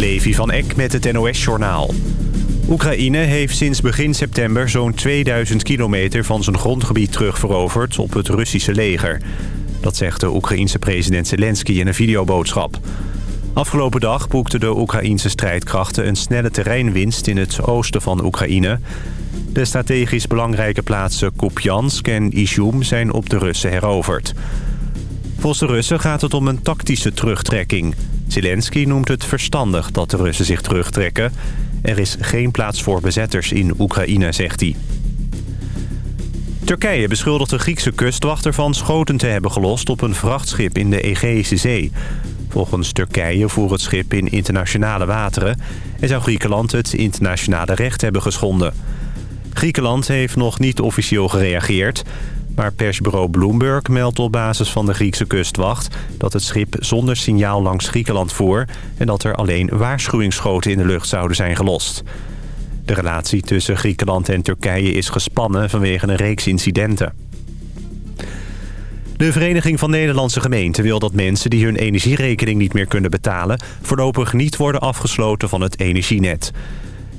Levi van Eck met het NOS-journaal. Oekraïne heeft sinds begin september zo'n 2000 kilometer van zijn grondgebied terugveroverd op het Russische leger. Dat zegt de Oekraïense president Zelensky in een videoboodschap. Afgelopen dag boekten de Oekraïense strijdkrachten een snelle terreinwinst in het oosten van Oekraïne. De strategisch belangrijke plaatsen Kupiansk en Izum zijn op de Russen heroverd. Volgens de Russen gaat het om een tactische terugtrekking. Zelensky noemt het verstandig dat de Russen zich terugtrekken. Er is geen plaats voor bezetters in Oekraïne, zegt hij. Turkije beschuldigt de Griekse kustwachter van schoten te hebben gelost op een vrachtschip in de Egeïsche Zee. Volgens Turkije voer het schip in internationale wateren... en zou Griekenland het internationale recht hebben geschonden. Griekenland heeft nog niet officieel gereageerd... maar persbureau Bloomberg meldt op basis van de Griekse kustwacht... dat het schip zonder signaal langs Griekenland voer... en dat er alleen waarschuwingsschoten in de lucht zouden zijn gelost. De relatie tussen Griekenland en Turkije is gespannen vanwege een reeks incidenten. De Vereniging van Nederlandse Gemeenten wil dat mensen die hun energierekening niet meer kunnen betalen... voorlopig niet worden afgesloten van het energienet.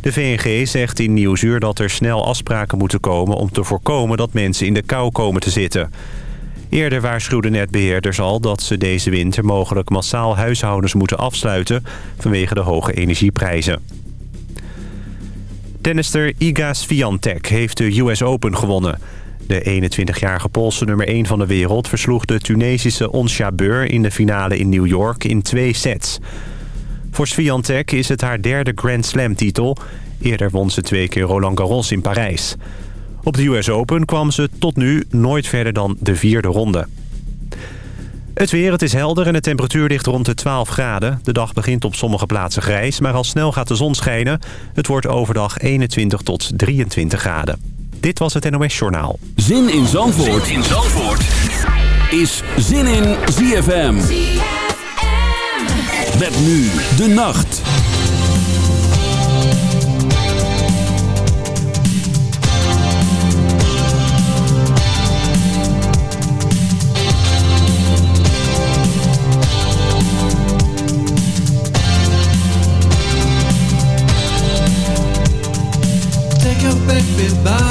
De VNG zegt in Nieuwsuur dat er snel afspraken moeten komen... om te voorkomen dat mensen in de kou komen te zitten. Eerder waarschuwden netbeheerders al dat ze deze winter mogelijk massaal huishoudens moeten afsluiten... vanwege de hoge energieprijzen. Tennister Iga Swiatek heeft de US Open gewonnen. De 21-jarige Poolse nummer 1 van de wereld versloeg de Tunesische Ons Jabeur in de finale in New York in twee sets. Voor Swiatek is het haar derde Grand Slam titel. Eerder won ze twee keer Roland Garros in Parijs. Op de US Open kwam ze tot nu nooit verder dan de vierde ronde. Het weer, het is helder en de temperatuur ligt rond de 12 graden. De dag begint op sommige plaatsen grijs, maar al snel gaat de zon schijnen. Het wordt overdag 21 tot 23 graden. Dit was het NOS Journaal. Zin in Zandvoort, zin in Zandvoort. is Zin in ZFM. Nu de nacht. baby by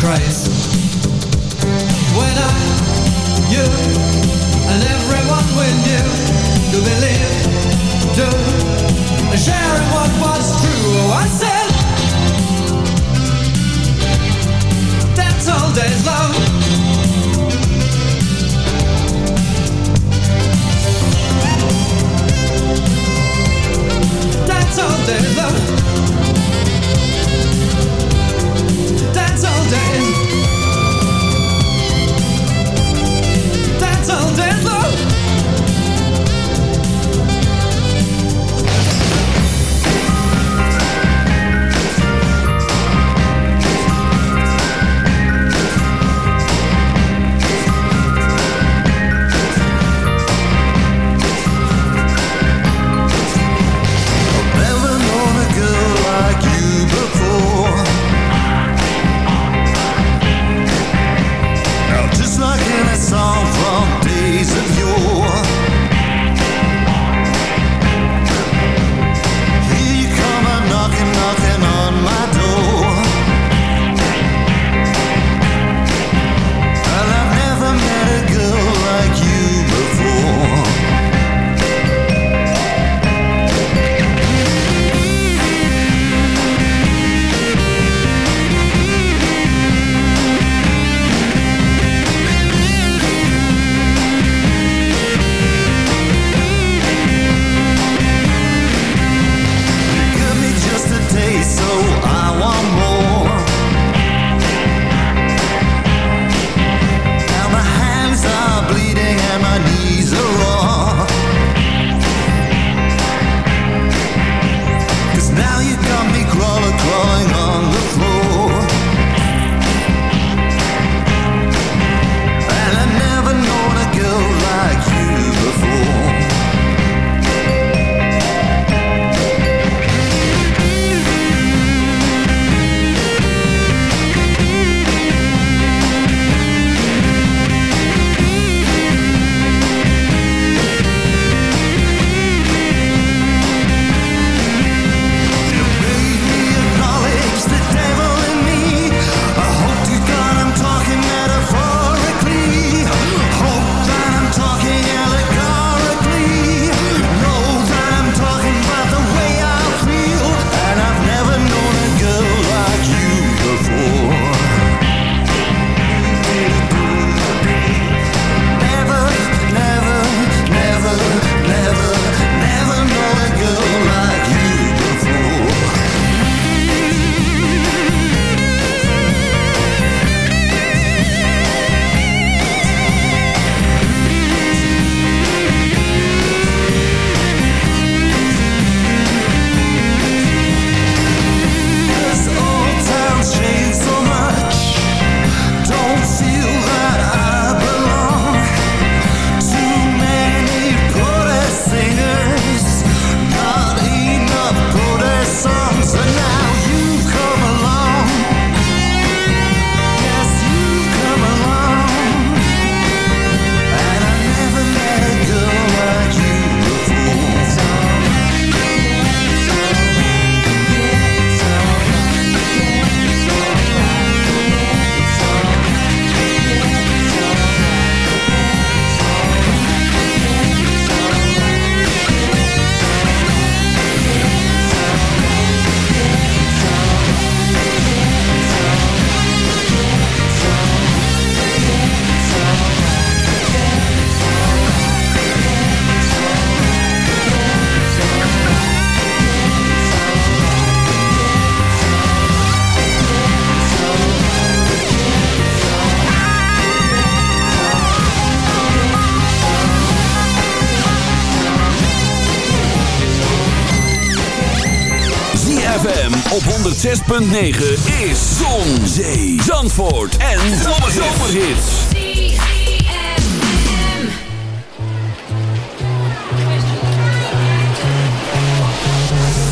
Christ. When I, you, and everyone we knew to believe, to sharing what was true. Oh, I said, that's all days long. 106.9 is Zon, Zee, Zandvoort en Zomerhits.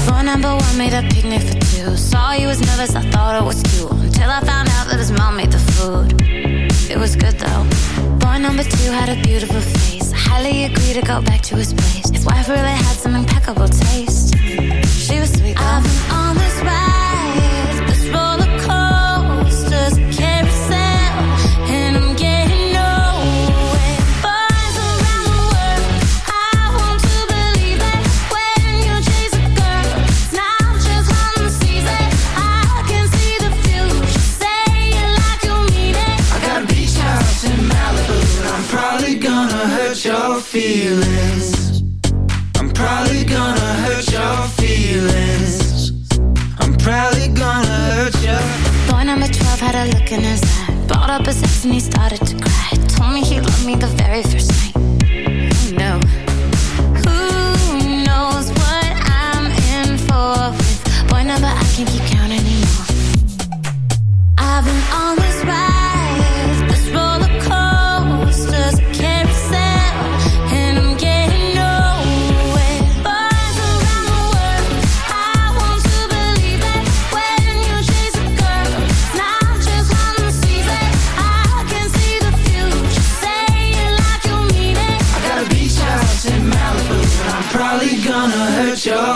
Phone number one made a picnic for two. Saw you was nervous, I thought it was two. Until I found out that his mom made the food. It was good though. Boy number two had a beautiful face. Highly agree to go back to his place. His wife really had some impeccable taste. She was sweet. Though. I've been on this ride, and he started to cry. Told me he loved me the very first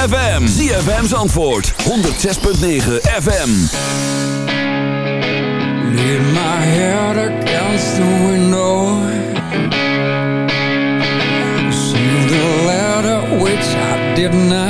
ZFM. ZFM's antwoord. 106.9 FM. Lean my head against the window. See the letter which I did not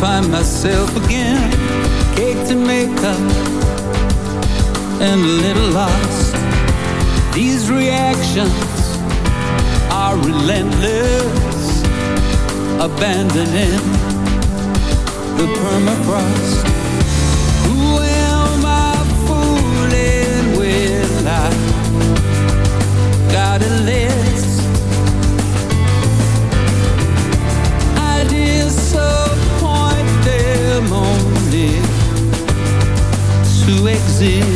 find myself again. Cake to make up and a little lost. These reactions are relentless Abandoning the permafrost. Who am I fooling? I gotta live você.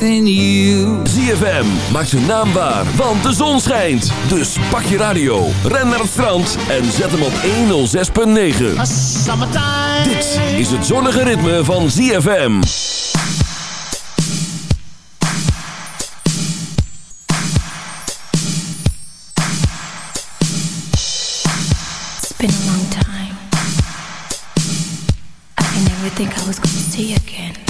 you. ZFM, maak zijn naam waar, want de zon schijnt. Dus pak je radio, ren naar het strand en zet hem op 106.9. Dit is het zonnige ritme van ZFM. I never think I was going to see you again.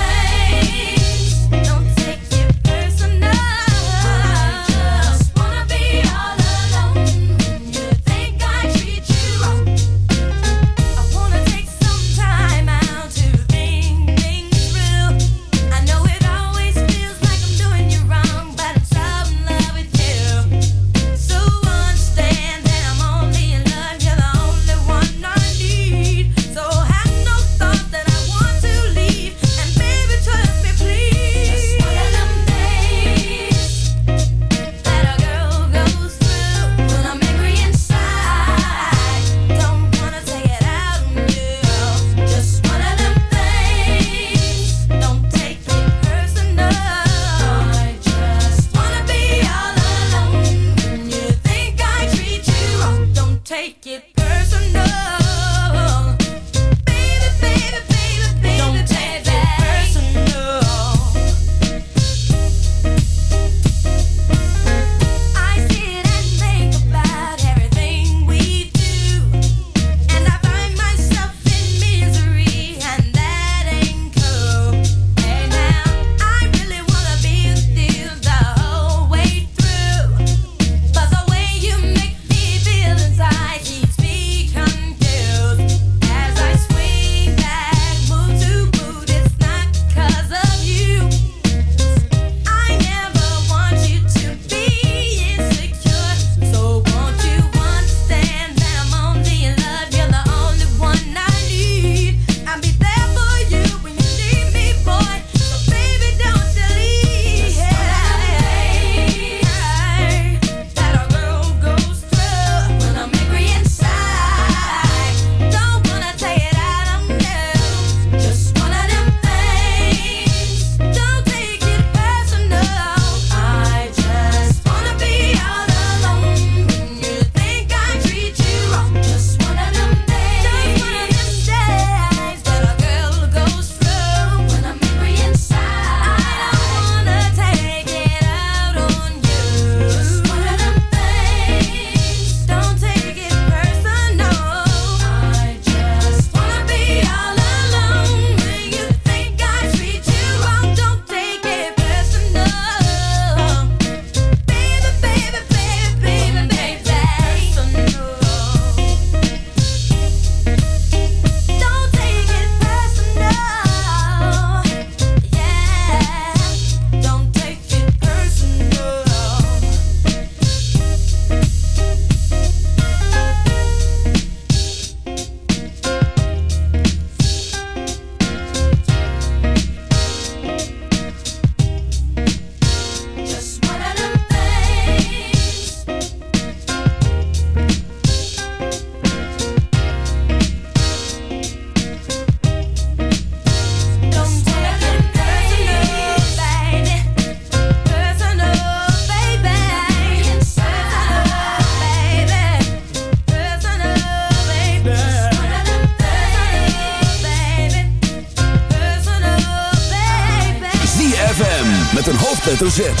hoofdletter Z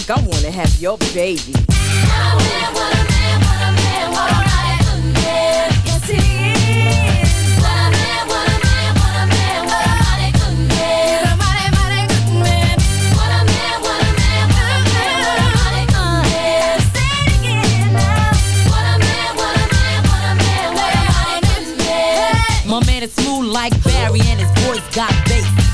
think I wanna have your baby. Yes, he is. What a man, what a man, what a man, what a man. He's a mighty, mighty good man. What a man, what a man, what a man, what a good man. Say it again. What a man, what a man, what a man, what a good man. My man is smooth like Barry and his voice got bass.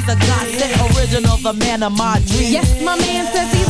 he's a godsend original, the man of my dreams. Yes, my man says he